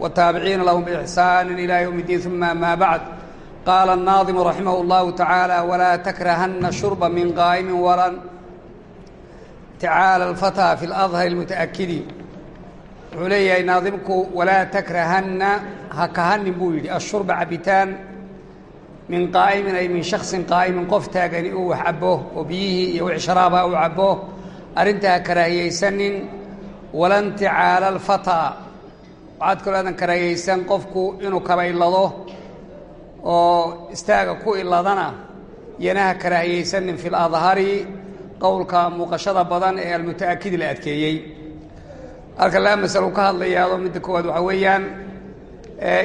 والتابعين لهم بإحسان إلى يوم الدين ثم ما بعد قال الناظم رحمه الله تعالى ولا تكرهن شرب من قائم ولا تعالى الفتى في الأظهر المتأكد علي ناظمك ولا تكرهن هكهن بويد الشرب عبتان من قائم أي من شخص قائم قف تاغني أو حبوه وبيه يوع شرابه أو عبوه أرنتها كراهية سن ولا انتعال الفتى waxaad kaloo aadan karaahiyaysan qofku inuu kaba illado oo istaaga ku iladana yanaha karaahiyaysanin fi ladhari qowlka muuqashada badan ee almutaakidi la adkeeyey. Halka laba masalo ka hadlayaado midda koowaad waxaa weeyaan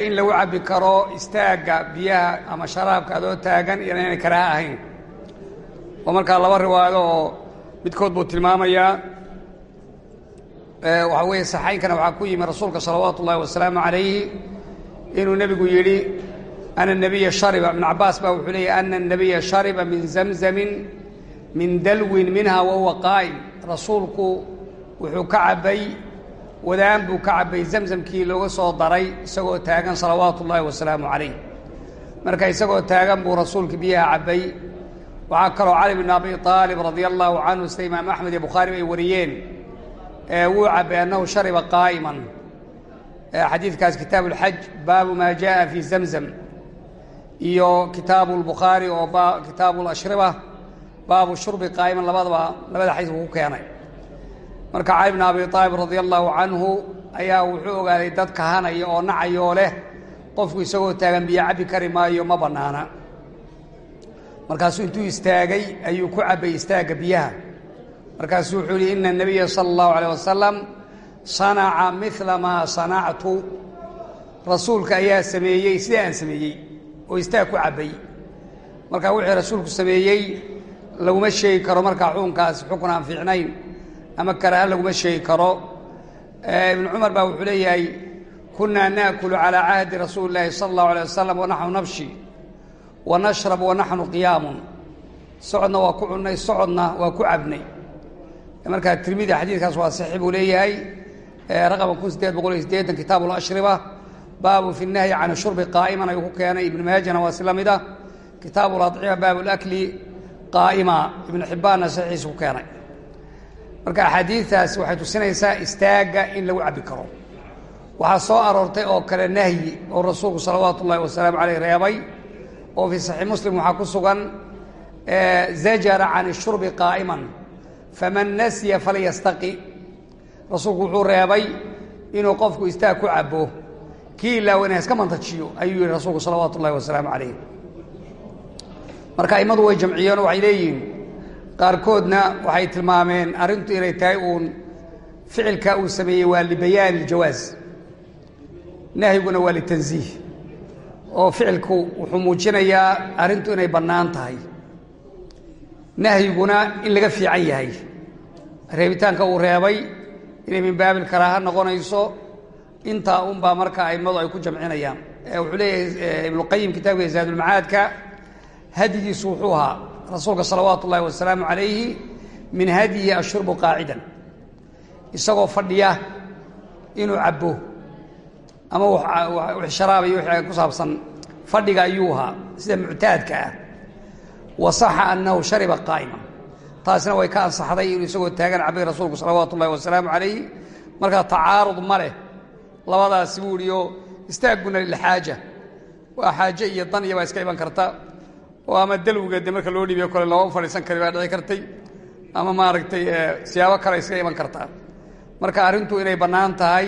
in lagu cabbi karo istaagga biyaha ama sharaabka adoo taagan inaynay karaaha ahayn. Oo markaa laba riwaayado oo midkood buu tilmaamayaa waxaa weeye saxaynkana waxaa ku yimi rasuulka salawaatu ullahi wasalaamu calayhi inuu nebigu yidhi ana nabiya shariba. Ibn cabaas baa wuxuu leeyahy ana nabiya shariba min zamzamin min dalwin minha wahuwa qaa'im. Rasuulku wuxuu ka cabbay wadaan buu ka cabbay zamzamkii looga soo daray isagoo taagan salawaatu ullaahi wasalaamu calayh. Marka isagoo taagan buu rasuulka biyaha cabbay. Waxaa kaloo cali bn abi aalib radia allahu canhu sida imaam axmed iyo bukhaari ay wariyeen wuu cabbay annahu shariba qaa'iman xadiidkaas kitaabu اlxaj baabu maa jaءa fi zamzam iyo kitaabu اlbukhaari oo kitaabu اlashriba baabu shurbi qaa'iman labadaba labada xadiis buu ku keenay marka cali bn abi aalib radia allahu canhu ayaa wuxuu ogaaday dad kahanaya oo nacayoo leh qofku isagoo taagan biyo cabbi kari maayo ma bannaana markaasuu intuu istaagay ayuu ku cabbay istaagga biyaha markaasuu wuxuu yihi ina nabiya sala allahu caleyh wasalam sanaca mila maa sanactu. Rasuulka ayaa sameeyey sida aan sameeyey? Oo istaa ku cabbay? Marka wixii rasuulku sameeyey laguma sheegi karo markaa xuunkaasi xukunaan fiicnayn ama karaaha laguma sheegi karo. Eh, Ibn cumar baa wuxuu leeyahay kunaa naakulu calaa cahdi rasuuli illaahi sala allahu alay wasalam wanaxnu nabshi wa nashrabu wanaxnu qiyaamun. Socodna waa ku cunnay socodna waa ku cabnay markaa tirmidi xadiidkaas waa saxiix buu leeyahay. Raqama kun sideed boqol iyo sideetan kitaabu lashriba baabu fi nahyi can shurbi qaa'iman ayuu ku keenay ibnu maajana waa si la mid ah. Kitaabu ladcima baabu lakli qaa'ima ibnu xibbaanna saxiixiisa ku keenay. Marka axaadiidtaas waxay tusinaysaa istaagga in lagu cabbi karo. Waxaa soo aroortay oo kale nahyi oo rasuulku salawaatu wasalaamu caleyh reebay oo fii saxiix muslim waxaa ku sugan zajara can shurbi qaa'iman faman nasya falyastaqi. Rasuulku wuxuu reebay inuu qofku istaag ku cabbo. Kii ilaawana iska mantajiyo ayuu yihi rasuulku salawaatu ullahi wasalaamu calayh marka aimadu way jamciyeenoo waxay leeyihiin qaarkoodna waxay tilmaameen arrintu inay tahay uun ficilka uu sameeyey waa libayaani iljawaas nahyiguna waa litansiih oo ficilku wuxuu muujinayaa arrintu inay bannaan tahay nahyiguna in laga fiican yahay. Reebitaanka uu reebay inay min baabil karaaha noqonayso intaa unbaa marka aimadu ay ku jamcinayaan. Wuxuu leeyahay ibnuqayim kitaabka zaadulmacaadka hadyigiisu wuxuu ahaa rasuulka salawaatu ullahi wasalaamu calayhi min hadyihi ashurbu qaacidan. Isagoo fadhiya inuu cabbo ama sharaab iyo wixii ku saabsan fadhiga ayuu ahaa sida muctaadka ah wasaxa annahu shariba qaa'ima taasina way ka ansaxday inuu isagoo taagan cabay rasuulku salawaatu ullahi wasalaamu calayh markaa tacaarud ma leh. Labadaasi buu ihi oo istaagguna lilxaaja waa xaaje iyo dan iyo iska iman karta. Oo ama dalwiga de marka loo dhiibiyo kole looma fadhiisan kari baa kartay. Ama maaragtay siyaabo kale iska iman kartaa marka arrintu inay bannaan tahay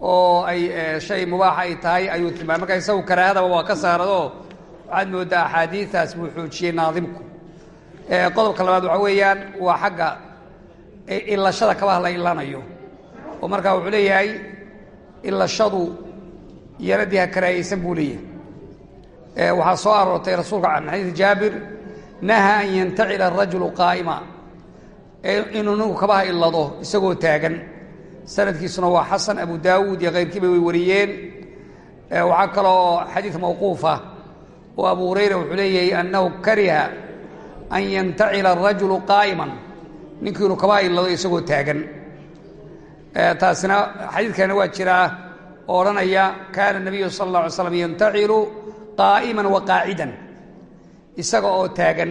oo ay shay mubaaxa ay tahay ayuu tilmaamay. Marka isagu karaahadaba waa ka saaradoo waxaad mooddaa axaadiistaas buu xoojiyey naadimku. Qodobka labaad waxaa weeyaan waa xagga ilashada kabaha la ilanayo oo markaa wuxuu leeyahay ilashadu yaradii ha karaahaysan buu leeyahay. Waxaa soo aroortay rasuulka can xadiid jaabir naha an yantacila arajulu qaa'ima. Inuu ninku kabaha ilado isagoo taagan. Sanadkiisuna waa xasan abu daawuud iyo kayrkiiba way wariyeen. Waxaa kaloo xadiid mawquufa oo abu hurayra wuxuu leeyahay annahu kariha an yantacila arajulu qaa'iman. Ninkii inuu kabaha ilado isagoo taagan. Taasina xadiidkana waa jiraa oo odhanaya kaana nabiyu sala allah alay slam yantacilu qaa'iman wa qaacidan isaga oo taagan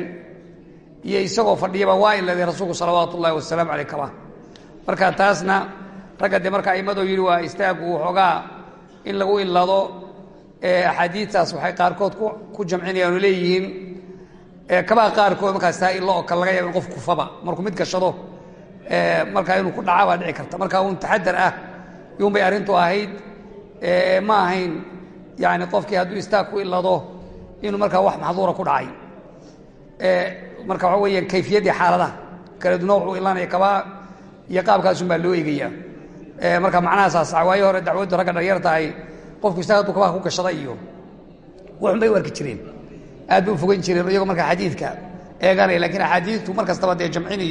iyo isagoo fadhiyaba waa iladay rasuulku salawaatu ullahi wasalaamu caleyh kaba marka taasna ragga dee marka aimadoo yidhi waa istaagu waxoogaa in lagu ilado axaadiidtaas waxay qaarkood ku jamcinayaan oo leeyihiin. Kabaha qaarkood markaas taa ilo oo kale laga yaaba in qof kufaba. Markuu mid gashado markaa inuu ku dhaca baa dhici karta. Marka un taxadar ah yuun bay arrintu ahayd. Ma ahayn yani qofkii hadduu istaag ku ilado inuu markaa wax maxduura ku dhacay. Marka waxa weeyaan kayfiyaddii xaaladaha kala duno wuxuu ilanaya kabaa iyo qaabkaasun baa loo eegaya marka macnahaasaas waayo hore dacwaddu ragga dhalinyar tahay qofku istaag hadduu kabaha ku gashada iyo waxun bay u arki jireen. Aad bay u fogan jireen iyagoo markaa xadiidka eeganaya lakiin axaadiidtu mar dee jamcin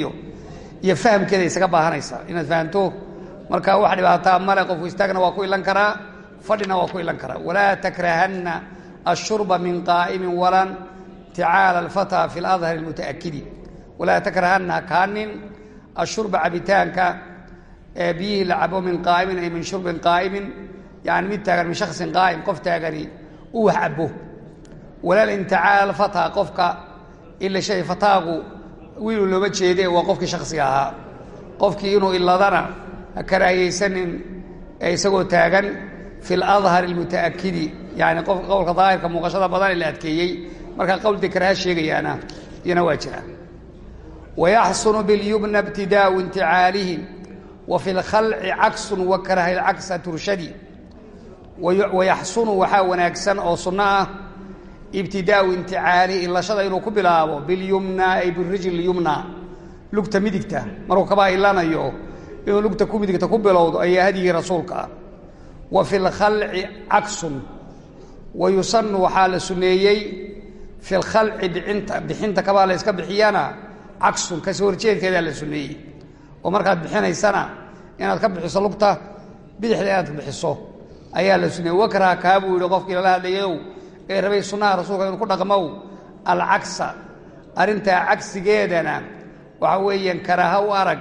iyo fahamkeeda isaga baahanaysa. Inaad fahamto marka wax dhibaataa male qofku istaagna waa ku ilan karaa fadhina waa ku ilan karaa. Walaa takrahanna ashurba min qaa'imin walan ticaala alfataa fi ladhari almutaakidi walaa takrahanna kaanin ashurba cabitaanka biyihii la cabo min qaa'imin ay min shurbin qaa'imin yani mid taagan min shaksin qaa'im qof taagani u wax cabo walaal inticaala alfataa qofka ila shay fataagu wiilu looma jeede waa qofkii shaksiga ahaa qofkii inuu iladana ha karaahiyeysanin isagoo taagan fi ladhari almutaakidi yani qowlka daahirka muuqashada badan la adkeeyey markaa qowl dee karaha sheegayaana iyana waa jiraan wayaxsunu bilyubna ibtidaau inticaalihi wa fi lkhalci caksun lcaksa turshadi wayaxsunu waxaa wanaagsan oo sunno ah. Ibtidaau inticaalihi ilashada inuu ku bilaabo bilyumna ay birijl yumna. Lugta midigta markuu kabaa ilanayo inuu lugta ku midigta ku bilowdo ayaa hadyigii rasuulka ah. Wa fi lkhalci caksun. Wa yusanu waxaa la suneeyey fi lkhalci bixinta bixinta kabaa la yska bixiyana caksun ka soo horjeedkeedaa la suneeyey oo markaad bixinaysana inaad ka bixiso lugta bidixda inaad bixiso ayaa la suneeyey wakraha kaa buu yihi qofkii lala hadlayayow ee rabay sunnaha rasuulka inuu ku dhaqmow alcagsa arrintaa cagsigeedana waxa weeyaan karaaha u arag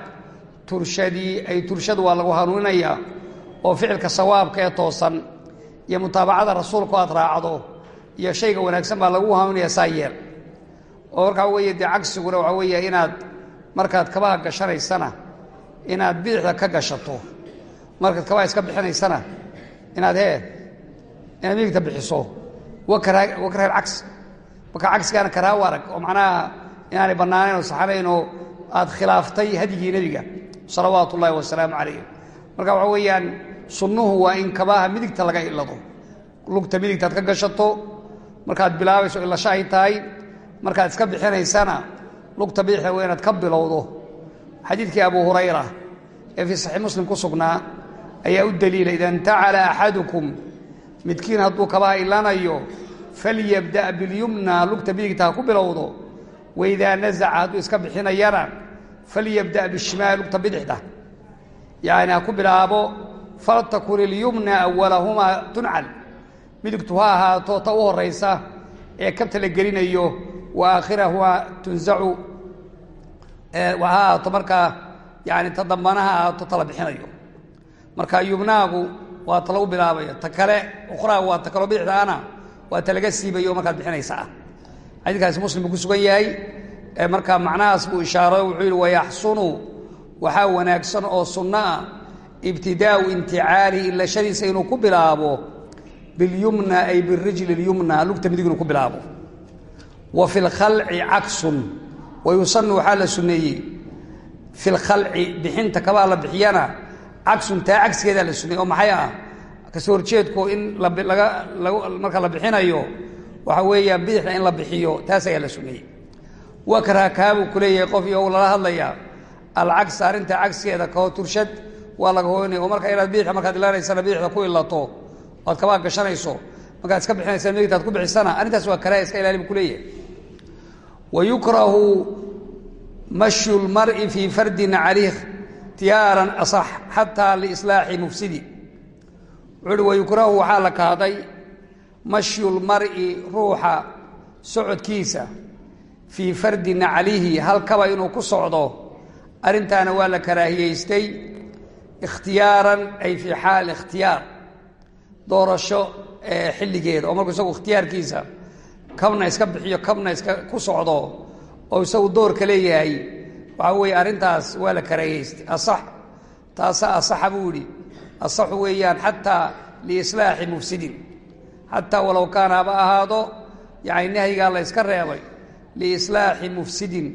turshadii ay turshadu waa lagu hanuuninayaa oo ficilka sawaabka ee toosan iyo mutaabacada rasuulku aad raacdo iyo shayga wanaagsan baa lagu hanuunaya saa yeel. Oo markaa weeye dee cagsiguna waxaa weeya inaad markaad kabaha gashanaysana inaad bidixda ka gashato markaad kabaha iska bixinaysana inaad hee inaad midigta bixiso. Wakraha alcagsi marka cagsigaana karaaha u arag oo macnaha inaanay bannaanayn oo saxanayn aad khilaaftay hadyigii nebiga salawaatu ullaahi wasalaamu calayh marka waxaa weeyaan sunnuhu waa in kabaha midigta laga ilado. Lugta midigtaad ka gashato markaad bilaabayso ilasho ay tahay markaad iska bixinaysana lugta bidixda waa inaad ka bilowdo. Xadiidkii abu hurayra ee fii saxiix muslim ku sugnaa ayaa u daliila ida intacala axadukum midkiin hadduu kabaha ilanayo falyabda' bilyumna lugta midigta ha ku bilowdo waidaa nazaca hadduu iska bixinayana falyabda' bishimaal lugta bidixda. Yacni ha ku bilaabo faltakun ilyumna awalahumaa tuncal. Midigtu ha ahaato ta u horaysa ee kabta la gelinayo wa aakhirahumaa tunzacu. Ha ahaato markaa yani ta dambana ha ahaato tala bixinayo marka yumnaagu waa ta lagu bilaabayo ta kale ukhraagu waa ta kaloo bidixdaana waa ta laga siibayo markaad bixinaysa ah. Xadiidkaasi muslim ku sugan yahay. Marka macnahaas buu ishaaro wuxuu yidhi wayaxsunu waxaa wanaagsan oo sunno ah ibtidaau inticaalihi ilashadiisa inuu ku bilaabo bilyumna ay birijli lyumna lugta midig inuu ku bilaabo. Wa fi lkhalci caksun wa yusanu waxaa la suneeyey fi lkhalci bixinta kabaa la bixiyana cagsun taa cagsigeedaa la suneeyey oo maxay ah? Kasoo horjeedku in marka la bixinayo waxa weeyaan bidixda in la bixiyo taas ayaa la suneeyey wakraha kaabuu ku qof iyo lala hadlayaa alcagsa arrinta cagsigeeda kao turshad waa laga hoynaya oo marka inaad bidixda markaad ilanaysana bidixda ku ilato oad kabaa gashanayso markaad iska bixinaysa midigtaad ku bixisana arrintaas waa karaha iska ilaali bu ku leeyahay. Wa yukrahu mashyu lmar'i fii fardin calayh tiyaaran asax xataa liislaaxi mufsidi. Wuxuu uhi wayukrahu waxaa la kahday mashyu lmar'i ruuxa socodkiisa fii fardi naclihi halkaba inuu ku socdo arrintaana waa la karaahiyeystay ikhtiyaaran ay fii xaal ikhtiyaar doorasho xilligeeda. Oo markuu isagu ikhtiyaarkiisa kabna iska bixiyo kabna iska ku socdo oo isagu doorka leeyahay waxaa weeye arrintaas waa la karaeyeystay asax. Taasa asaxa buu yidhi. Asaxu weeyaan xataa liislaaxi mufsidin. Xataa walow kaana haba ahaado yani nahyigaa la yska reebay liislaaxi mufsidin.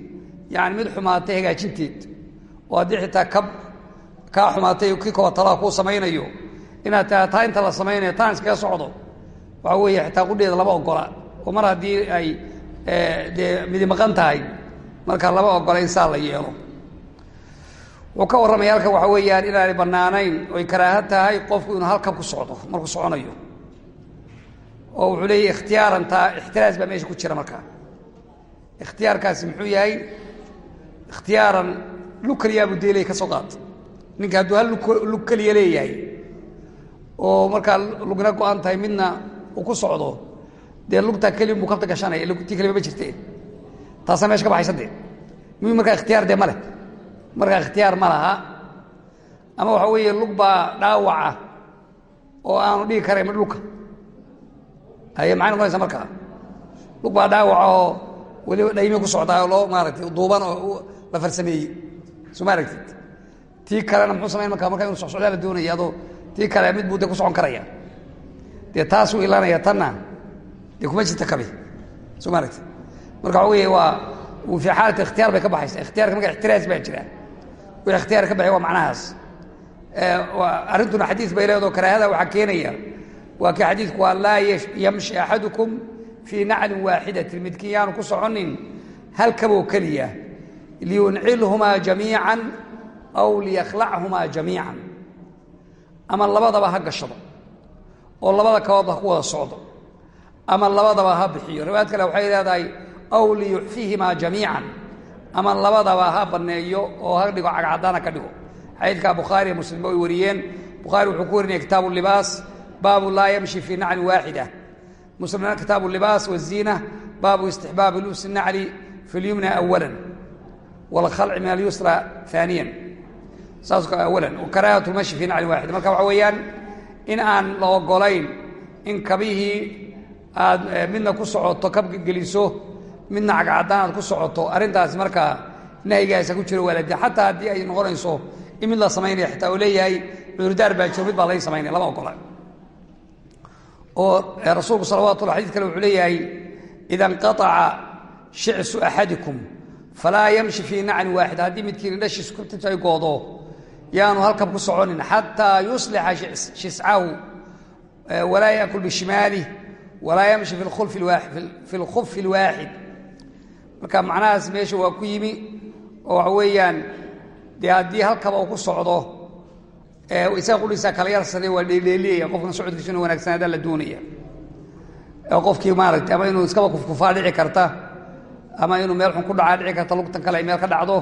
Yani mid xumaatay hagaajinteed oo haddii xitaa kaa xumaatay kii koo talaa kuu samaynayo inaad taa inta la samaynayo taan iskaga socdo waxaa weeye xitaa qudheeda lama ogola oo mar haddii ay dee midi tahay marka lama ogola in saa la yeelo. Wuxuu ka warramaya halkan waxaa weeyaan inaanay bannaanayn oy karaaha tahay qofku inuu halkan ku socdo markuu soconayo. Oo wuxuu leeyahy ikhtiyaaran ixtiraas baa meesha ku jira markaa ikhtiyaarkaasi muxuu yahay ikhtiyaaran lug keliyaabuu deelay ka soo qaata ninka hadduu hal lug keliya leeyahay oo markaa lugna go-an tahay midna uu ku socdo dee lugtaa keliya buu kabta gashanaya lugtii keliba ma jirte taasaa meesha ka baxaysa dee mi markaa ikhtiyaar dee ma leh? Markaa ikhtiyaar ma laha. Ama waxa weeye lug baa dhaawaca oo aanu dhigi karayn dhulka. Haye maxay noqonaysaa markaa? Lug baa oo weliba dhaymi ku socdaa oo loo maaratay duuban oo la farsameeyey. Soo ma tii kalena muxuu samayn markaa markaa inu socsocdaa la doonaya adoo tii kale mid buu dee ku socon karaya. Dee taasuu ilanaya tanna. Dee kuma jirta kabi. Soo ma marka waxa weeye waa fii xaalati ikhtiyaar bay ka baxaysa ikhtiyarka marka ixtiraas baa jira wixii ikhtiyaar ka baxay waa macnahaas. Arrintuna xadiis bay leedo karaahada waxaa keenaya. Waa kii xadiidku waa laa yamshi axadukum fii naclin waaxidatin. Midkiin yaanu ku soconin hal kaboo keliya. Liyuncilhumaa jamiican aw liyakhlachumaa jamiican. Ama labadaba ha gashado oo labada kaboodba ha ku wada socdo ama labadaba ha bixiyo. Riwaayad kale waxay leedahay aw liyuxfihimaa jamiican. Ama labadaba ha banneeyo oo ha dhigo cagcadaana ka dhigo. Xadiidka bukhaari muslimba way wariyeen. Bukhaari wuxuu ku warinaya kitaabu libaas baabu laa yamshi fii naclin waaxida muslimna kitaabu libaas waziina baabu istixbaabi lubsi nacli fi lyumna awala wاlkhalci min alyusra aaniya saas awalan wakaraahatu lmashi fii naclin waaxida marka waxa weeyaan in aan la ogolayn in kabihii aad midna ku socoto kabka geliso midna cagcadaan aad ku socoto arrintaasi markaa nahyigaasa ku jiro waalade xataa haddii ay noqonayso in mid la samaynaya xitaa oo leeyahay cudurdaar baa jiro mid baa laga samaynaya lama ogola. Oo rasuulku salawatullah xadis kale wuxuu leeyahay ida inqaaca shicsu axadikum falaa yamshi fii naclin waaxid. Haddii midkiina dhashiis kurtintu ay goodo yaanu halkab ku soconin. Xataa yuslixa shiscahu walaa yaakul bishimaalih walaa yamshi fi lkhufi اlwaaxid marka macnahaas meesha waa ku yimi oo waxa weeyaan dee haddii halkaba uu ku socdo isaga qudhiisaa kala yar sarey waa dheeldheeliyaya qofkan socodkiisuna wanaagsanaadaa la doonaya. Qofkii maaragtay ama inuu iskaba kufkufaa dhici karta ama inuu meel xun ku dhacaa dhici karta lugtan kale ay meel ka dhacdo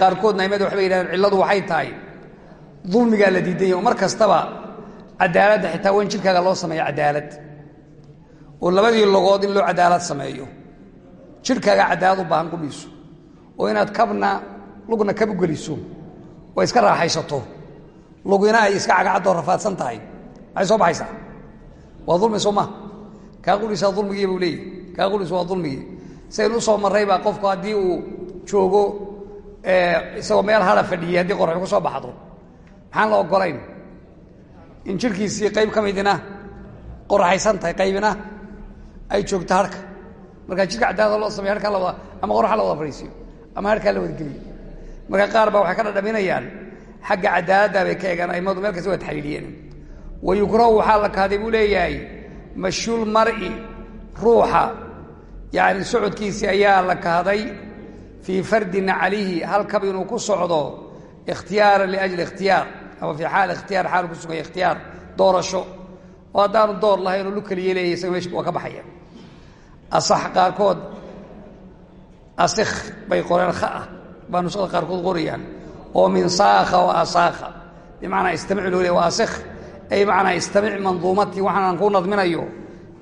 qaarkoodna aimada waxbay yidhahdeen cilladu waxay tahay dulmigaa la diidanya oo mar kastaba cadaaladda xitaa wan jirkaaga loo sameeyo cadaalad. Oo labadii logood in loo cadaalad sameeyo jirkaaga cadaalad u baahan qudhiiso oo inaad kabna lugna kab u geliso. Oo iska raaxaysato. Lugina ay iska cagacadoo rafaadsan tahay. Maxay soo baxaysaa? Waa dulmi soo maa kaa qudhiisaa dulmigii buu leeyahy kaa qudhiis waa dulmigii. Saynu u soo marray baa qofku haddii uu joogo isagoo meel hada fadhiyay haddii qorxi ku soo baxdo. Maxaan la ogolayn in jirkiisii qayb ka midina qoraxaysan tahay qaybina ay joogto harka markaa jirka cadaalada loo samey harkaa la wada ama qoraxa la wada fadhiisiyo ama harkaa la wadageliyo marka qaar baa waxay ka dhadhaminayaan xagga cadaaladda bay ka eegaan aimadu meel kasta waa taxliiliyeen wa yukrahu waxaa la kahday buu leeyahay mashhuul mar'i ruuxa. Yacni socodkiisii ayaa la kahday fii fardi naclihi halkab inuu ku socdo ikhtiyaaran liajli ikhtiyaar ama fii xaal ikhtiyaar xaal ku suganya ikhtiyaar doorasho. Oo haddaanu door lahayn oo lu keliya leeyahy isaga meesha waa ka baxaya asax qaarkood asikh bay qoreen kha ah baa nusada qaarkood qorayaan oo min saakha wa asaakha bimacnaa istamic loo leey waa asikh ay macnaa istamic manduumatii waxaanaan kuu nadminayo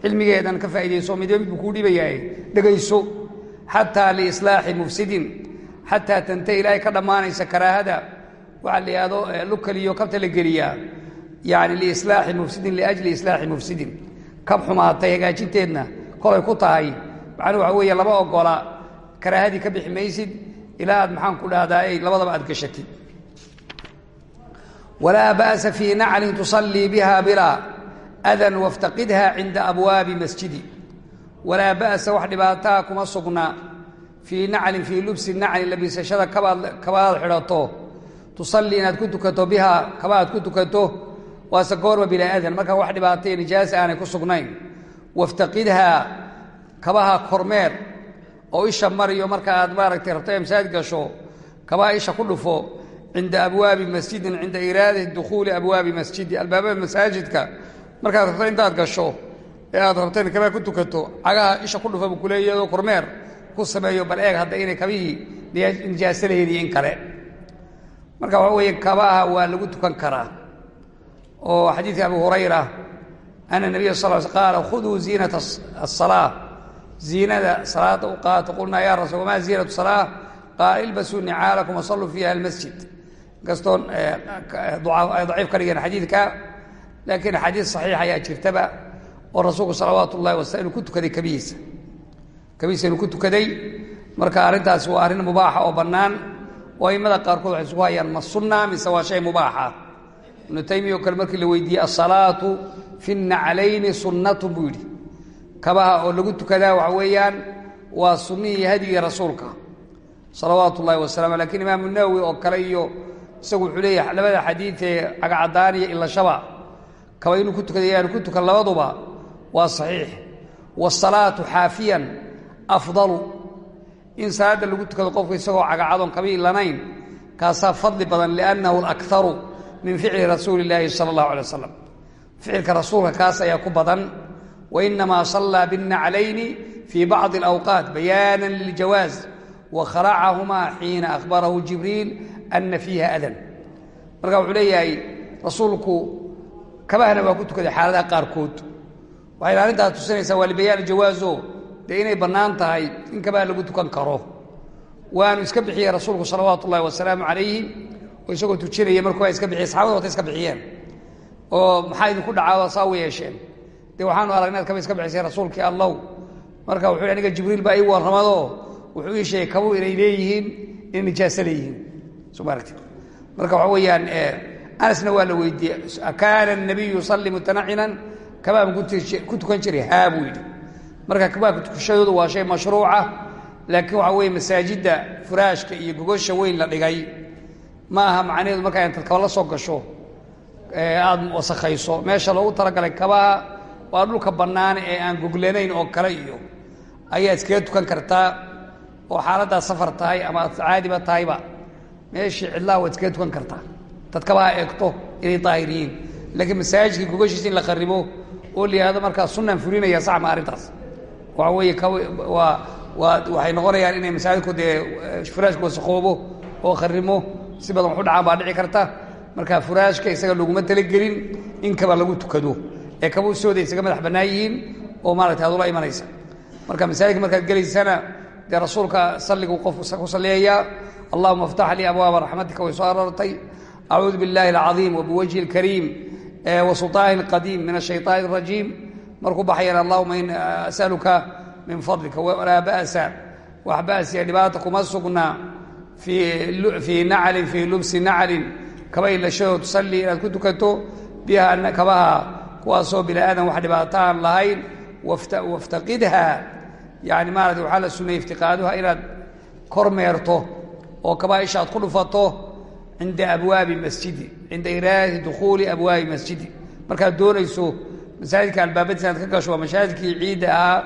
cilmigeedan ka faaidayso midba mid buu kuu dhibayahay dhegayso xataa liislaaxi mufsidin xataa tanta ilaahay ka dhammaanaysa karaahada waxaa la yidhahdo lu keliyo kabta la geliyaa yani liislaaxi mufsidin liajli islaaxi mufsidin. Kab xumaatay hagaajinteedna kolay ku tahay. Macnuu waxa weeye lama ogola karaahadii ka bixi maysid ilaa aad maxaan ku dhahdaa ay labadaba aad gashatid walaa ba'sa fii naclin tusallii biha bilaa adan waftaqidha cinda abwaabi masjidi. Walaa ba'sa wax dhibaataa kuma sugna fii naclin fii lubsi naclin labisashada kabaad xidhato. Tusallii inaad ku tukato bihaa kaba ku tukato waase goorma bilaa adan. Markaa wax dhibaatay nijaasa aanay ku sugnayn waftaqidhaa kabaha kormeer oo isha mariyo marka aad maaragtay rabto ee masaajid gasho kabaha isha ku dhufo cinda abwaabi masjidin cinda iraadati dukhuuli abwaabi masjidi albaabada masaajidka. Markaad rabto intaad gasho ee aad rabto in kabaha ku tukato cagaha isha ku dhufa buu kuleeyado kormeer ku sameeyo bal eeg hadda inay kabihii nijaaso leediyo in kale. Marka waxa weeye kabaha waa lagu tukan karaa. Oo xadiidka abu hurayra ana nabiya sal l qaala khuduu ziinata asalaa ziinada salaada u qaato qulnaa ya rasul wamaa ziinatu salaa qaala ilbasuu nicaalakum wasalluu fiiha almasjid inkastoo ay daciif ka dhigeen xadiidka laakiin xadiid saxiix ayaa jirtaba oo rasuulku salawaatu ullahi wasala inuu ku tukaday kabihiisa kabihiisa inuu ku tukaday marka arrintaasi waa arrin mubaaxa oo bannaan oo aimada qaarkood waxay isugu hayaan ma sunna mubaaxa ibnu taymiya oo kale markii la weydiiyey asalaatu fi naclayni sunnatun buu yidhi. Kabaha oo lagu tukadaa waxa weeyaan waa sunnihii hadigii rasuulka. Salawaatu ullahi wasalam lakiin imaamu nawowi oo kale iyo isagu wuxuu leeyahay labada xadiid ee cagacadaan iyo ilashaba kaba inuu ku tukada yaanu ku tukan labaduba waa saxiix. Waasalaatu xaafiyan afdalu. In salaadda lagu tukado qofku isagoo cagacadoon kaba ilanayn kaasaa fadli badan liannahu alakharu min ficli rasuuli illaahi sala allahu alay wasalam kaas ayaa ku badan wainamaa sallaa binnaclayni fii bacdi alawqaat bayaanan liljawaaz wa kharacahumaa xiina akhbarahu jibriil ana fiiha adan. Marka wuxuu leeyahay rasuulku kabahana waa ku tukaday xaaladaha qaarkood. Waxayna arrintaas tusinaysaa waa libayaan jawaazo dee inay bannaan in kabaha lagu tukan karo. Waanu iska bixiyey rasuulku salawaatu ullahi wasalaamu calayhi oo isagoo tujinaya markuu waa iska bixiye saxabada wata iska bixiyeen oo maxaa idinku dhacaa saa u yeesheen. Dee waxaanu arag inaad kaba iska bixisay rasuulkii allow marka wuxuu aniga jibriil baa ii warramadoo wuxuu ii sheegay kabuu inay leeyihiin inay nijaaso leeyihiin. Soo maaragti marka waxa weeyaan anasna waa la weydiiyey akaana الnabiyu yusalli mutanacinan kabaa ku tukan jiray? Haa buu yidhi. Marka kabaa kutukashadoodu waa shay mashruuca laakiin waxa weeye masaajidda furaashka iyo gogosha weyn la dhigay ma aha macnaheedu markaa intaad kaba la soo gasho aada wasakhayso. Meesha loogu talagalay kabaha waa dhulka bannaane ee aan goglanayn oo kale iyo ayaa iskaga tukan kartaa oo xaaladdaa safar tahay ama aad caadiba tahayba. Meeshii cidlaha waad iskaga tukan kartaa dad kabaha eegto inay daahir yihiin laakiin masaajidkii gogashiisa in la qarribo oo la markaa sunnaan fulinaya sax ma arrintaas. Waxa weeye waa waxay noqonayaan inay masaajidku dee furaashku wasaqoobo oo kharrimo si badan waxu dhacaan baa dhici karta marka furaashka isaga laguma talagelin in kaba lagu tukado ee kaba usooda isaga madax bannaan yihiin oo maaragtay adula imanaysa marka masaajidka markaad gelaysana dee rasuulka salliguu qofku ku salliyayaa allahuma aftax lii abwaaba raxmatika way soo aroortay acuudu biاllahi alcadiim wabiwajhi اlkariim wasulطaanin qadiim min ashayطaan الrajiim markuu baxayana allahuma in asaluka min fadlika walaa ba'sa wax ba'siya dhibaata kuma sugna fii naclin fii lubsi naclin. Kaba ilashadoo tusallii inaad ku tukato biha kabaha kuwaasoo bini aadan wax dhibaato aan lahayn waftaqidha. Yani maarata waxaa la sunnayey iftiqaaduha inaad kormeerto oo kabaa isha aad ku dhufato cinda abwaabi masjidi cinda iraadati dukhuuli abwaabi masjidi. Markaad doonayso masaajidka albaabadiisa inaad ka gasho waa mashaajidkii ciidda ahaa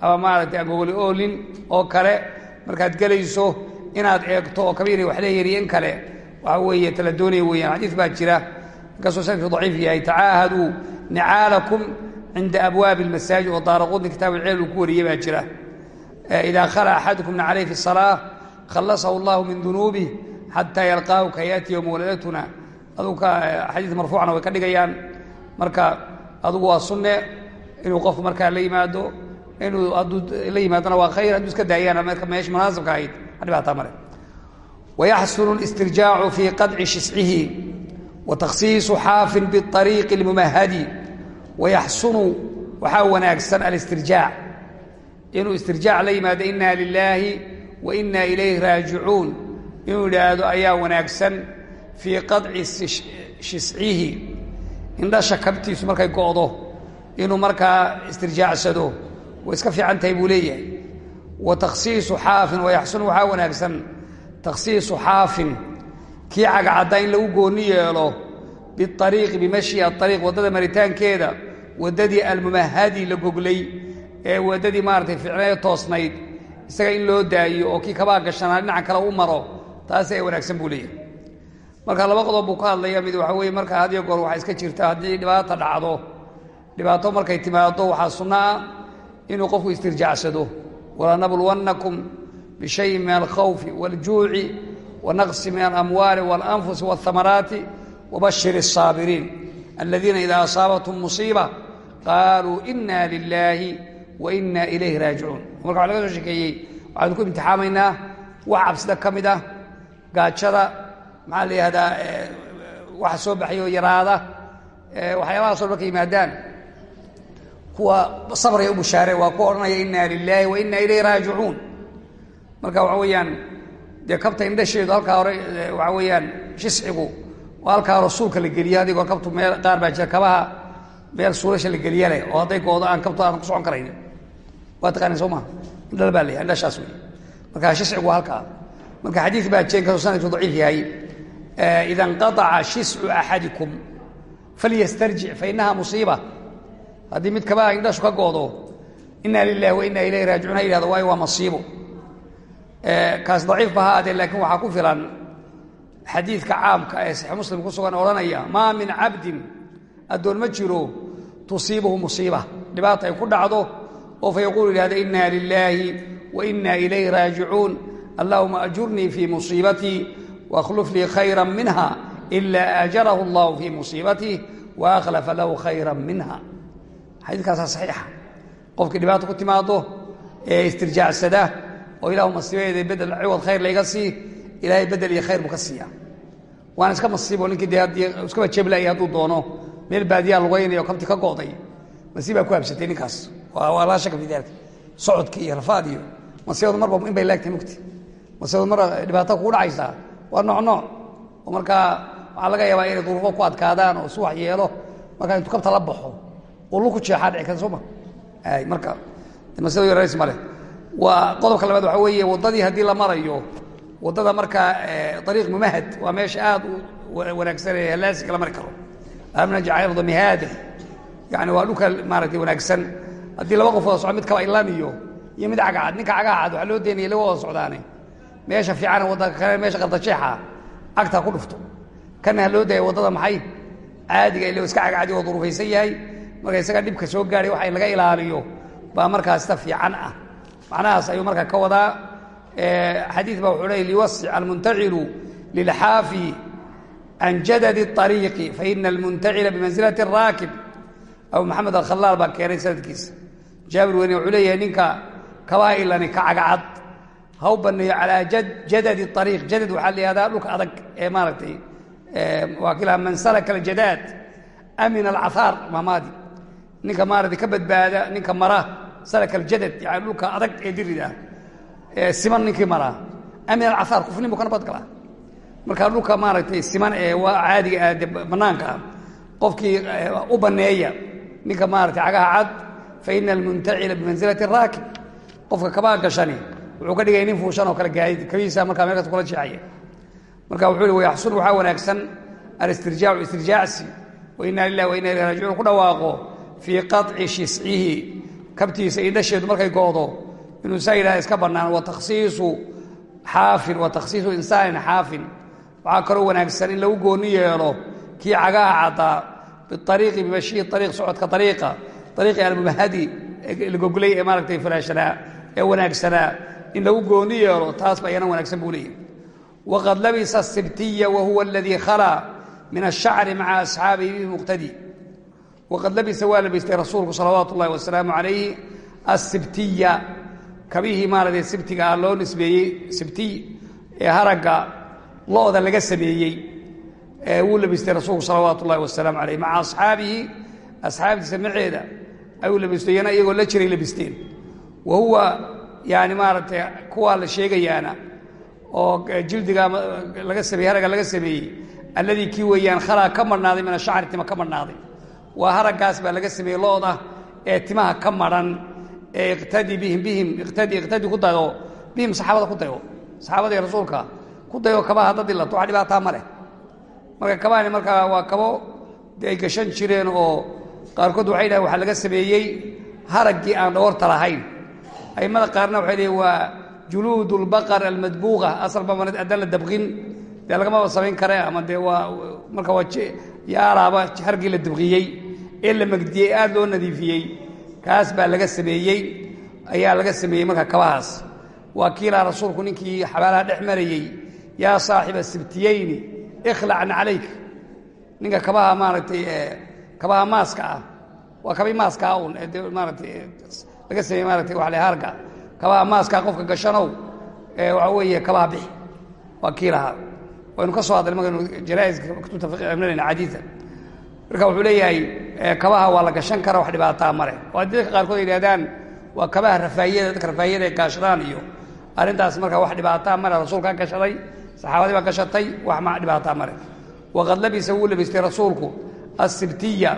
ama maaragtay agogoli oolin oo kale. Markaad gelayso inaad eegto oo kabiinay wax leeyihi in kale waxa weeye tala doonaya weeyaan. Xadiis baa jira. Inkastoo sanadku daciif yahay tacaahaduu nicaalakum cinda abwaabi almasaajid oo kitaab alcilm uu ku wariyey baa jira. Idaa khala axadukum nacalay fi salaa khallasahu allahu min dunuubih xataa yalqaahu ka yaati yowma waladatuna adugu ka xadiis marfuucna way ka dhigayaan. Marka adugu waa sunne inuu qofku markaa la yimaado inuu hadduu la yimaadona waa khayr hadduu iska daayaan marka meesha munaasabka ahayd listirjaacu fii qadci shiscihi wa takhsiisu xaafin biariiqi اlmumahadi wayaxsunu waxaa wanaagsan alistirjaac inuu istirjaac la yimaado ina lilaahi wa ina ilayhi raajicuun inuu yidhaahdo ayaa wanaagsan fii qaطci shiscihi indhasha kabtiisu markay go'do inuu markaa istirjaacsado way iska fiican tahay buu leeyahay wa takhsiisu xaafin wayaxsunu waxaa wanaagsan. Takhsiisu xaafin kii cagacadda in lagu gooni yeelo biariiqi bimashyi aariiq waddada maritaankeeda waddadii almumahadi la goglay ee waddadii maaratay ficnee toosnayd isaga in loo daayo oo kii kabaa gashanaa dhinaca kale u maro taasi ay wanaagsan buu leeyahay. Marka laba qodob buu ka hadlaya mid waxa weeye marka had iyo goor waxaa iska jirta haddii dhibaata dhacdo. Dhibaato markay timaado waxaa sunno ah inuu qofku istirjaacsado walanabluwannakum bishayin min alkhawfi wاljuuci wanaqsi min alamwaali waاlanfusi wاlhamaraati wabashir الsaabiriin aladiina ida asaabathum musiiba qaaluu ina lilaahi wa ina ilayhi raajicuun marka waxa laga soo shekeeyey waxaanu ku imtixaamaynaa wax cabsida ka mid ah gaajada maxaa la yihahdaa waxa soo baxay oo yaraada waxyaabahaasoo marka yimaadaan kuwa sabraya u bushaare waa ku odhanaya ina lilaahi wa ina ilayhi raajicuun. Marka waxa weeyaan dee kabta indhasheedu halkaa hore waxa weeyaan shiscigu waa halkaa rasuulka la geliya adigoo kabtu meel qaar baa jira kabaha meel suulasha la geliya leh oo hadday goodo aan kabtu aan ku socon karayn. Waa taqaaneen soo maa indhal baa leeyahay indhashaas wey marka shiscigu halkaa. Marka xadiid baa jeen ka soo sanadku daciif yahay. Ida inqaaca shiscu axadikum falyastarjic fainaha musiiba haddii mid kabaha indhashu ka goodo ina lilahi wa ina ilayhi raajicuun ha yihahdo waayo waa masiibo. Kaas daciif ba ha adee laakiin waxaa ku filan xadiidka caamka ee saxiix muslim ku sugan odhanaya maa min cabdin addoon ma jiro tusiibuhu musiiba. Dhibaata ay ku dhacdo oo fa yaquulu yidhahda ina lilaahi wa ina ilayhi raajicuun. Allahuma ajurnii fii musiibatii waakhluf lii khayra minha ila aajarahu allahu fii musiibatih wa akhlafa lahu khayra minha xadiidkaasaa saxiixa. Qofkii dhibaata ku timaado ee istirjaacsada oo ilahu masiibadeeda bedel ciwad khayr layga sii ilaahay bedel iyo khayr buu ka siiya. Waana iska masiibo ninkii haddii iskaba jeblaya hadduu doono meel baadiyaa lugaynayo kabti ka go'day. Masiibaa ku habsatay ninkaas. Waa laa shaka fi daalika socodkii iyo rafaad iyo masiibadu marba in bay laagtahay mugti. Masiibadu mar dhibaato kugu waa oo laga yaabaa inay duruufo ku adkaadaan oo suwax yeelo. Markaa intuu kabta la baxo oo luku jeexaa dhici kara sooma ay marka masiibadu yarays male. Waa qodobka labaad waxaa weeye waddadii haddii la marayo waddada markaa ariiq mumahad waa meesha aad wanaagsan ee halaasiga la mari karo. Alam najcal arda mihaadan yani waa dhulka maaragtay wanaagsan. Haddii laba qof wada socdo mid kaba ilan iyo mid cagacad ninka cagacad waxaa loo deenaya laga wada socdaane. Meesha fiican waddanka kale meesha qardajeexa agtaa ku dhufto. Kana loo daya waddada maxay? Caadiga ilo iska cagacadi oo duruufaysan yahay marka isaga dhibka soo gaadhay waxa in laga ilaaliyo baa markaas ta fiican ah macnahaas ayuu markaa ka wadaa xadiid baa wuxuu leey liwasic almuntacilu lilxaafi can jadadi الطariiqi faina almuntacila bimansilati الraakib abu maxamed alkhalaal baa keenay sanadkiisa jaabir weyne wuxuu leeyahay ninka kabaa ilani ka cagacad ha u baneeyo calaa jadadi الطariiq jadad waxaa la yihahdaa dhulka adag ee maaragtay waa kilaha man salaka aljadaad amina alcahaar maamaadi ninka maaragtay ka badbaada ninka mara salaka aljadad yani dhulka adag ee dirida siman ninkii maraa amin alcahaar kufnin buu ka nabad galaa markaa dhulka maaragtay siman ee caadiga ah de bannaanka ah. Qofkii u banneeya ninka maaragtay cagaha cad fa ina almuntacila bimansilati raakib qofka kabaa gashani wuxuu ka dhigaya nin fuushan oo kale gaadid kabihiisa markaa meelkaas kula jeexaya marka wuxuu hi wayaxsun waxaa wanaagsan alistirjaacu istirjaacsi wa ina lilah wa ina ilayhi raajicuun. Ku dhawaaqo fii qaطci shiscihi kabtiisa indhasheedu markay go'do inuu saa iska bannaan wa takhsiisu xaafin wa takhsiisu insaanin xaafin. Waxaa kaloo wanaagsan in lagu gooni yeelo kii cagaha caddaa biariiqi bimashii ariiq socodka ariiqa ariiqi almumahadi lagoglay ee maaragtay falaashanaa ee wanaagsanaa in lagu gooni yeelo taas ba ayana wanaagsan buu leeyahy waqad labisa asibtiya wa huwa aladii khalaa min ashacri maca asxaabihi bimuqtadi waqad labisa waa labaystay rasuulku salawaatu ullahi wasalaamu calayhi asibtiya kabihii maaragtay sibtiga ah loo nisbeeyey sibtiy ee haragga lo-da laga sameeyey wuu labistay rasuulku salawaatu ullahi wasalaamu caleyh maca asxaabihi asxaabtiisa maceeda ayuu labistayana iyagoo la jiray labisteen wa huwa yani maaragtay kuwaa la sheegayaana oo jildiga laga sameeyey haragga laga sameeyey alladii kii weeyaan khalaa ka madhnaaday min ashacri tima ka madhnaaday waa haraggaas baa laga sameeyey looda ee timaha ka madhan ee iqtadi bihim bihim iqtadi iqtadi ku dayo bihim saxaabada ku dayo saxaabada iyo rasuulka ku dayo kabaha hadda dilato wax dhibaataa ma leh. Marka kabahani markaa waa kabo ay gashan jireen oo qaarkood waxay dhahen waxaa laga sameeyey haraggii aan dhagoorta lahayn. Aimada qaarna waxay leeyiin waa juluud lbaqar almadbuuqa asalba ma haddaan la dabqin dee lagamaba samayn kare ama dee waa marka waa yaalaaba hargii la dabqiyey ee la magdiyey aad loo nadiifiyey kaas baa laga sameeyey ayaa laga sameeyey marka kabahaas. Waa kiilaa rasuulku ninkii xabaalaha dhex marayey yaa saaxiba sibtiyeyni ikhlacna calayk. Ninka kabaha maaragtay kabaha maaska ah waa kabii maaska ah un maaratay laga sameeyey maaratay waa le harga kabaha maaskaa qofka gashanow waxaa weeye kabaha bixi waa kii lahaa. Waynu ka soo hadlay markaynu janaa'iska kutubta fiqimnanayna xadiida marka wuxuu leeyahay kabaha waa la gashan kara wax dhibaataa male oo haddii dadka qaarkood yidhahdaan waa kabaha rafaayada dadka rafaayada ay gaashadaan iyo arrintaas marka wax dhibaataa male rasuulkaa gashaday saxaabadii baa gashatay wax ma dhibaataa male waqad labisa wuu labistay rasuulku asibtiya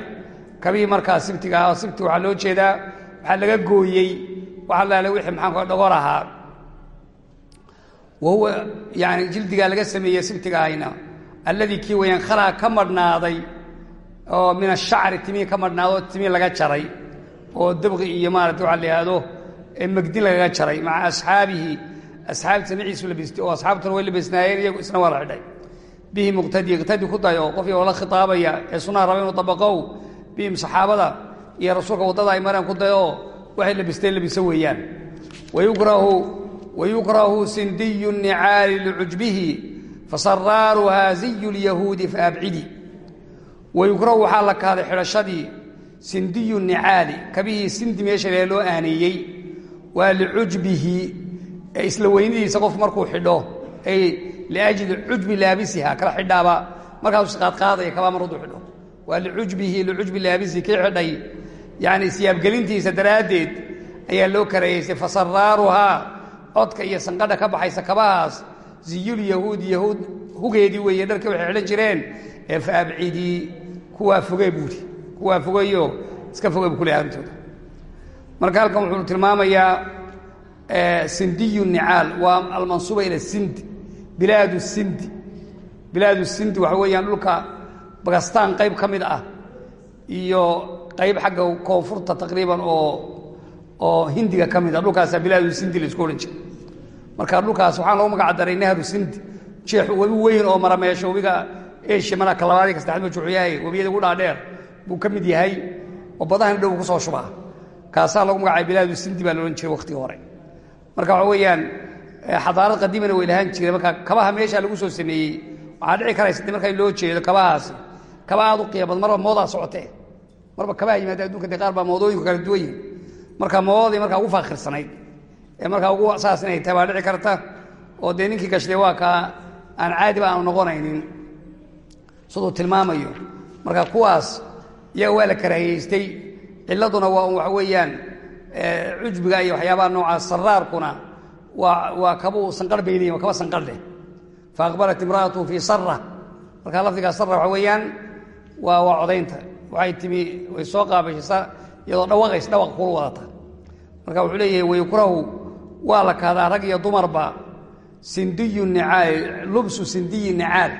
kabihii markaa sibtiga ahaa sibti waxaa loo jeedaa waxaa laga gooyey waxa laale wixii maxaanku dhogor ahaa. Wa huwa jildigaa laga sameeyey sibtiga ahayna. Alladii kii weyaan khalaa ka madhnaaday oo min ashacri timihii ka madhnaado timihii laga jaray oo dabqi iyo maarata waxa la yidhaahdo magdin lagaga jaray maca asxaabihi asxaabtiisa maciisu labistay oo asxaabtuna way labisnaayeen iyagu isna waa la xidhay. Bihi muqtadi iqtadi ku dayo qofkii oo la khitaabaya ee sunnaha raba inuu dabaqow bihim saxaabada iyo rasuulka waddada ay mareen ku dayo waxay labisteen labiso weeyaan. Wayukrahu sindiyu nicaali licujbihi fasaraaruhaa ziyu lyahuudi faabcidi wayukrahu waxaa la kahday xidhashadii sindiyu nicaali kabihii sindi meesha loo aaneeyey waa licujbihi ee isla weynidiisa qof markuu xidho liajli cujbi laabisiha kala xidhaaba markaasuu isqaadqaadaya kabaa mar hadduu xidho waa licujbihi licujbi laabisihi kii xidhay yacni siyaabgelintiisa daraaddeed ayaa loo karayeystay fasaraaruhaa codka iyo sanqadha ka baxaysa kabahaas ziyulyahuudi yahuud hugeedii weeye dharkii waxay xidhan jireen ee fa abcidii kuwaa fogey buuri kuwaa fogeeyo iska fogey bu kule arrintooda marka halkan wuxuu tilmaamayaa sindiyu nicaal waa almansuuba ila sindi bilaadu sindi. Bilaadu sindi waxa weeyaan dhulka bakistaan qayb ka mid ah iyo qayb xagga koonfurta taqriiban oo oo hindiga ka mid ah. Dhulkaasaa bilaadu sindi la isku odhan jira marka dhulkaas waxaan lagu magac daray nahru sindi jeex webi weyn oo mara meesha webiga eshiya mana ka labaadii ka saddexaad wuxuu yahay webiyada ugu dhaadheer buu ka mid yahay oo badahan dhow ku soo shubaa. Kaasaa lagu magacay bilaadu sindi baa la odhan jiray waqtigii hore. Marka waxa weeyaan xadaarad qadiimana way lahaan jireen. Marka kabaha meesha lagu soo sameeyey waxaa dhici karaysa de marka loo jeedo kabahaasi kaba aad u qiimad marba moodaa socotee. Marba kabaha yimaada adunka de qaar baa moodooyinku kala duwan marka moodadii markaa ugu faakirsanayd ee markaa ugu saas baa dhici karta. Oo dee ninkii gashdee waa kaa aan caadiba aanu noqonaynin siduu tilmaamayo. Marka kuwaas iyaga waa la karaahiyeystay ciladuna waa waxa weeyaan cujbiga iyo waxyaabaha noocaas saraarkuna waa kabuu sanqarh bay leeyihiin waa kaba sanqarh leh. Fa aqbalat imra'atu fii sara markaa lafdigaa sara waxa weeyaan waa waa codaynta. Waxay timi way soo qaabashay iyadoo dhawaqays dhawaq kula wadata marka wuxuu leeyahay wayukrahu waa la kahdaa rag iyo dumarba. Sindiyu nicaal lubsu sindiyi nicaal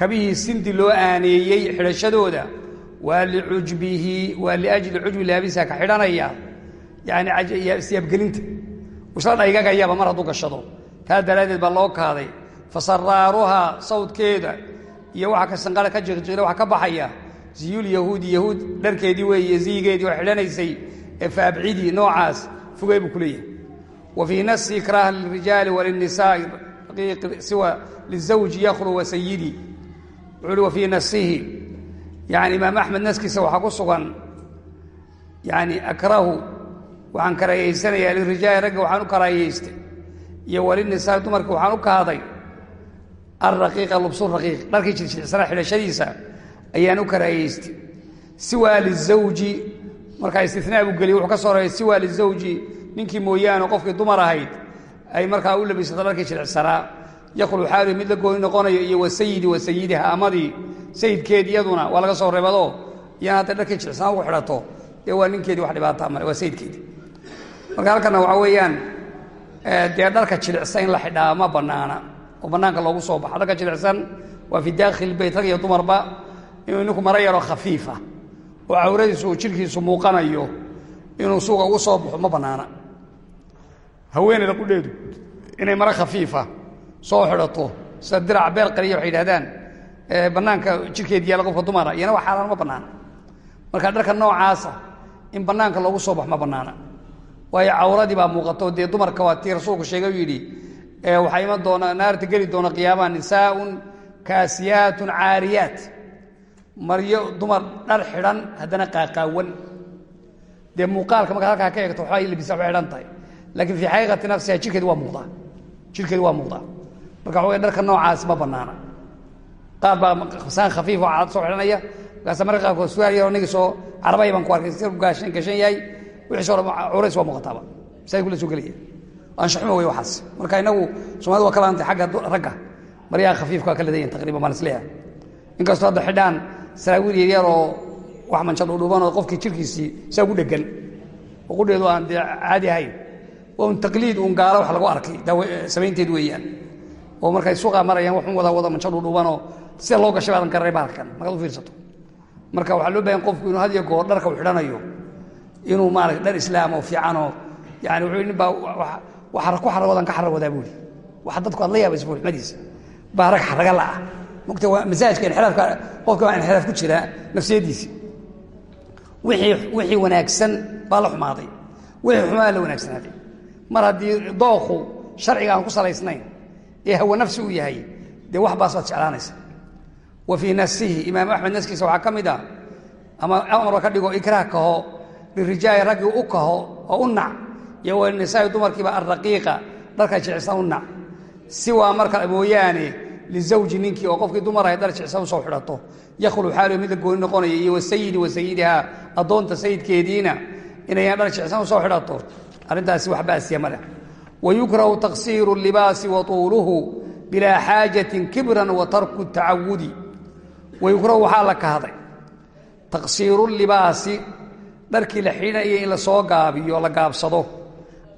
kabihii sindi loo aaneeyey xidhashadooda waa licujbihi waa liajli cujbi laabisa ka xidhanaya yani siyaabgelinta. Isla dhaygagayaba mar hadduu gashado. Kaa daraaddeed baa loo kaaday. Fasaraaruhaa sawdkeeda iyo waxa ka sanqara ka jiqjiqla waxa ka baxaya ziyulyahuudi yahuud dharkeedii weeye ziyigeedii oo xidhanaysay ee faabcidii noocaas fogey buu ku wa fii nasi ikraaha lilrijaali walilnisaai siwa lizawji yakhlu wa sayidi wuxuu uhi wa fii nasihi yani imaam axmed naskiisa waxaa ku sugan yani akrahu waxaan karaayeysanayaa lirijaali ragga waxaan u karaayeystay iyo walinisaai dumarka waxaan u kahday alraqiiqa lubsu raqiiq dharkii jirjircsana xidhashadiisa ayaan u karaayeystay. Siwaa lizawji markaa istinaa buu geliyey wuxuu ka soo reeyay siwaa lizawji ninkii mooyaane qofkii dumar ahayd ay markaa u labisato dharkii jiricsanaa yaqulu xaalu mid la gooni noqonayo iyo wasayidi wa sayidiha amadii sayidkeed iyaduna waa laga soo reebado. Iyana hadday dharkii jiricsanaa ugu xidhato dee waa ninkeedii wax dhibaataa male waa sayidkeedii. Marka halkana waxaa weeyaan dee dharka jilicsan in la xidhaa ma bannaana. Oo bannaanka loogu soo baxo dharka jilicsan waa fi daakhil beyt rag iyo dumarba inuu ninku maro yaroo khafiifa. Oo cawradiisu uu jidhkiisu muuqanayo inuu suuqa ugu soo baxo ma bannaana. Haweeneyda qudheedu inay maro khafiifa soo xidhato. Sida dirac beer qaliya waxay yidhahdaan bannaanka jidhkeed yaalla qofka dumara iyana waa xaaraan ma bannaana marka dharka noocaasa in bannaanka loogu soo baxo ma bannaana. Waayo cawradii baa muuqato dee dumarka waa tii rasuulku sheegay u yidhi waxaa iman doona naarta geli doona qiyaamaha nisaaun kaasiyaatun caariyaat. Maryo dumar dhar xidhan haddana qaaqaawan. Dee muuqaalka markaad halkaa ka eegto waxbaa labisa waxay xidhan tahay. Laakiin fii xaqiiqati nafsiha jidhkeedi waa muuqdaa. Jidhkeedi waa muuqdaa marka wey dharka noocaas ma bannaana qaar baa saan khafiif oo soo xidhanaya. Markaasa marka qaarkood suwaal yaroo nigi soo carabay baan ku arkay si gaashan gashan yahay wixiisoo dhan curays waa muuqataaba saa kula soo gelaya. Anshaxuma wey waxaas. Marka inagu soomaalida waa ka laantay xagga ragga. Maryaha khafiifka ka leedayin taqriban baan is leeyahay inkastoo hadda xidhaan saraawiil yaryar oo wax mancha dhuudhuuban oo qofkii jirkiisii saa ugu dhegan. Oo aan caadi ahayn. Un taqliid uun gaalo wax lagu arkay. Samaynteed weeyaan oo markay suuqaa marayaan waxun wada wada mancha dhuudhuubanoo sida loo gashay baadan garanay bahalkan markaad u fiirsato. Marka waxaa loo baahan qofku inuu had iyo goor dharka u xidhanayo inuu maarata dhar islaam oo fiicanoo yani wuxuu nin baa ku xaragoodaan ka xaragodaa buuri waxa dadku aad la yaabaysa buuxmadiisa baa rag xaraga la'ah mogta waa masaajka inxiraafka qofka waa inxiraaf ku jira nafsiyaddiisi wixii wixii wanaagsan baa la xumaaday. Wixii xumaa la wanaagsanaaday. Mar haddii dooku sharciga aan ku salaysnayn ee hawa nafsi uu yahay dee wax baas baad jeclaanaysa. Wa fii nafsihi imaam axmed naskiisa waxaa ka mid ah ama amarba ka dhigo ikraah kaho lirijaali raggii u kaho oo u nac iyo wanisaai dumarkiiba alraqiiqa dharka jicsan u nac. Siwaa marka mooyaane lizawji ninkii oo qofkii dumar ahay dhar jicsan u soo xidhato. Yakhlu xaalo mid gooni noqonaya iyo wasayidi wa sayidiha addoonta sayidkeediina inayaan dhar jicsan u soo xidhato. Arrintaasi wax baasiya ma leh wayukrahu taqsiiru libaasi wa tuuluhu bilaa xaajatin kibran wa tarku tacawudi wayukrahu waxaa la kahday taqsiiru libaasi dharkii la xidhanayay in la soo gaabiyo la gaabsado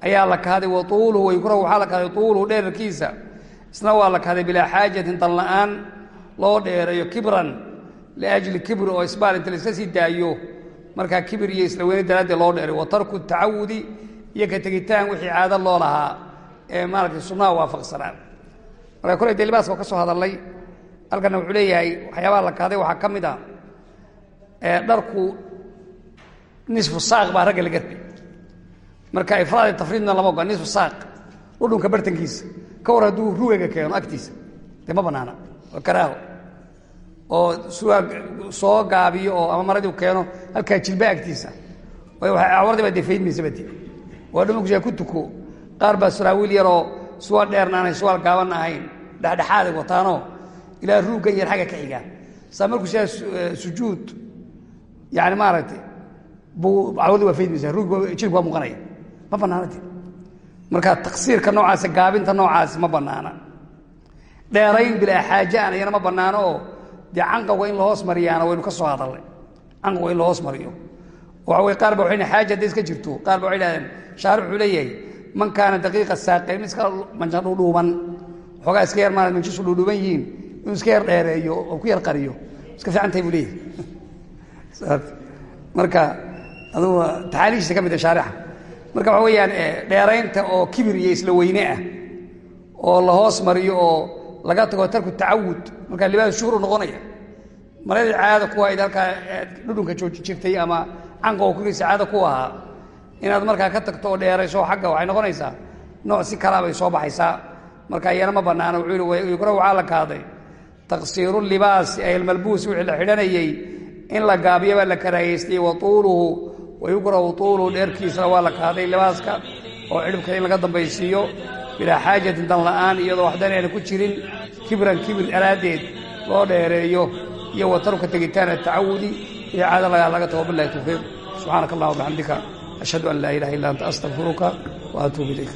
ayaa la kahday wa tuuluhu wayukrahu waxaa la kahday tuuluhu dheerarkiisa isna waa la kahday bilaa xaajatin dan la'aan loo dheereeyo kibran liajli kibri oo isbaal inta laiska sii daayo markaa kibir iyo isla weyne daraaddeed loo dheeray wa tarku iyo ka tegitaan wixii caado loo lahaa ee maaragtay sunnaha waafaqsanaan. Marka koley dee libaaska ka soo hadallay halkanna wuxuu leeyahay waxyaabaha la kahday waxaa ka mid ah dharku nisfu saaq baa ragga laga rabay marka ifraadi tafriidna lama ogola nisfu saaq dhudhunka bartankiisa. Ka war hadduu ruwega keeno agtiisa dee ma bannaana waa karaaho oo suwaag soo gaabiyo oo ama maradii u keeno halkaa jilba agtiisa. Awardii baa dee faydmaysa badi waa dhumukushaa ku tuko. Qaar baa saraawiil yaroo suwaal dheerna aanay suwaal gaabanna ahayn. Dhexdhexaaday wataanoo ilaa ruuggan yar xagga ka xigaan saa markuu sidaa sujuud yani maaragtay cawadi waa faydmaysa ruugga jilku waa muuqanaya. Ma bannaana de marka taqsiirka noocaasa gaabinta noocaasi ma bannaana. Dheerayn bilaa xaajaana iyana ma bannaano. Oo dee canqawga in la hoos mariyaana waynu ka soo hadalnay canqawga in la hoos mariyo wey qaar ba waxay xaaja hadday iska jirto. Qaar ba waxay dhahdeen wuxuu leeyahay man kaana daqiiqa saaqayn mid iska manjan dhudhuuban waxoogaa iska yar maarad manjisu dhudhuuban yihiin inuu iska yar dheereeyo oo ku yar qariyo iska fiican tahay buu leeyahay. Marka adugu taxaaliishiisa ka mid a shaarixa marka waxa weeyaan dheeraynta oo kibir iyo isla weyne ah oo la hoos mariyo oo laga tago tarku tacawud markaa libaas shuhru noqonaya maradii caada ku ahayd halkaa dhudhunka jooji ama canqa oo kuriisa caada ku ahaa. Inaad markaa ka tagto oo dheerayso xagga waxay noqonaysaa nooc si kalaa bay soo baxaysaa. Marka iyana ma bannaana wuxuu yihi yukra waxaa la kaaday taqsiiru libaasi ay almalbuusi wixii la xidhanayey in la gaabiyo baa la karaahaystay wa tuuluhu wa yukrahu tuuluhu dheerkiisana waa la kaaday libaaska oo cidhibka in laga dambaysiiyo. Bilaa xaajatin dan la'aan iyadoo waxdan ayna ku jirin kibran kibir daraaddeed loo dheereeyo iyo watarka tegitaan atacawudi iyo caado lagaa laga tago bilahi tawfiiq. Subxaanaka allah wabixamdika ashhadu an laa ilaha illa anta astaqfiruka wa atuubu ilayk